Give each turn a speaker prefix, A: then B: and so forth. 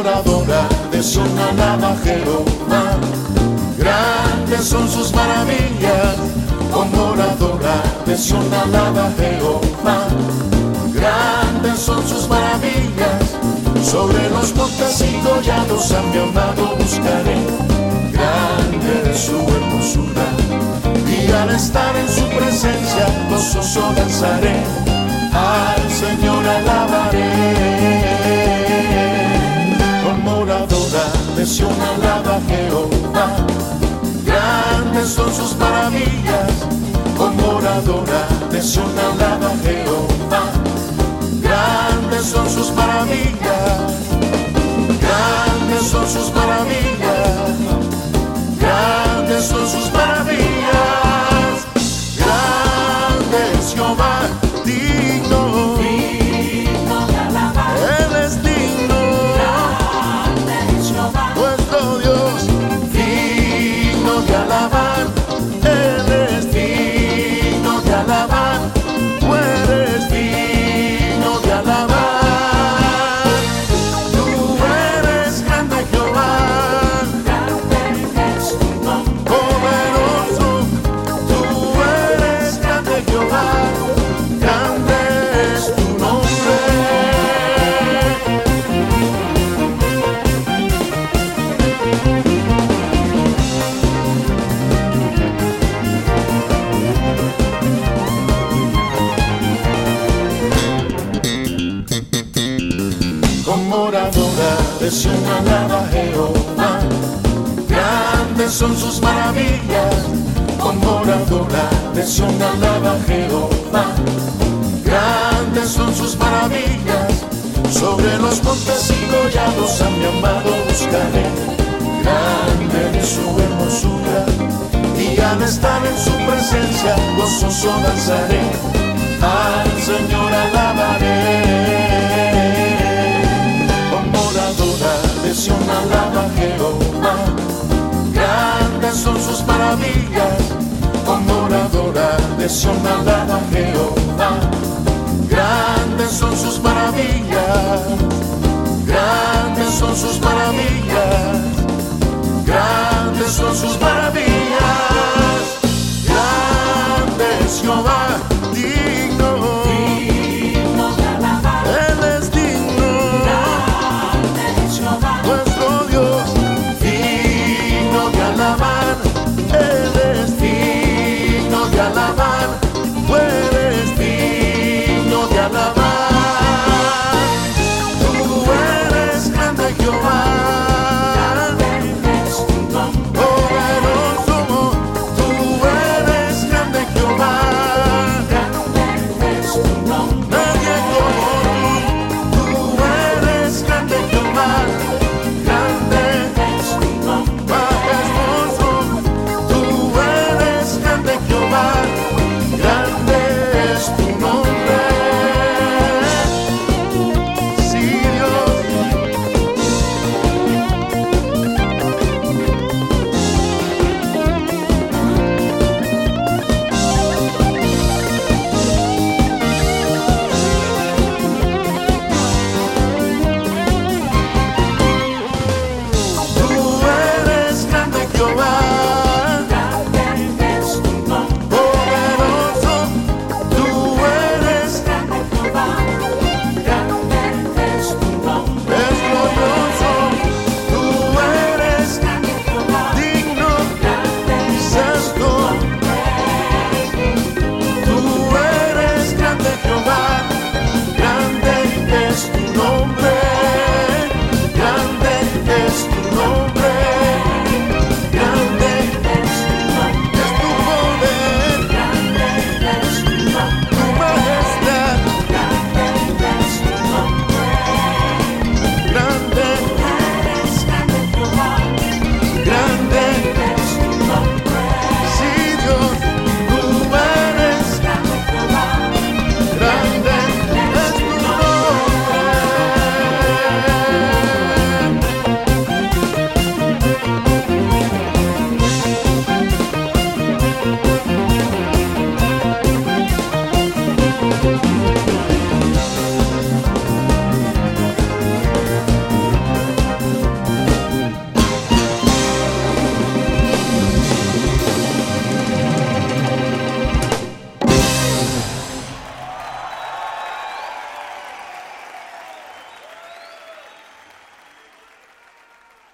A: exploradora de zona navajero. Grandes son sus maravillas, como moradora de zona navajero. Grandes son sus maravillas, sobre los montes y collados a mi amado buscaré. Grande es su hermosura, y al estar en su presencia gozoso danzaré. Al Señor Jehová. Grandes son sus maravillas, como moradora nación alaba Jehová. Grandes son sus maravillas, grandes son sus maravillas, grandes son sus maravillas. es alaba Jehová. Grandes son sus maravillas, con de Sion alaba Jehová. Grandes son sus maravillas, sobre los montes y collados a mi amado buscaré. Grande es su hermosura, y al estar en su presencia gozoso danzaré. Al Señor alaba Grandes son dada Jehová, grandes son sus maravillas, grandes son sus maravillas, grandes son sus maravillas.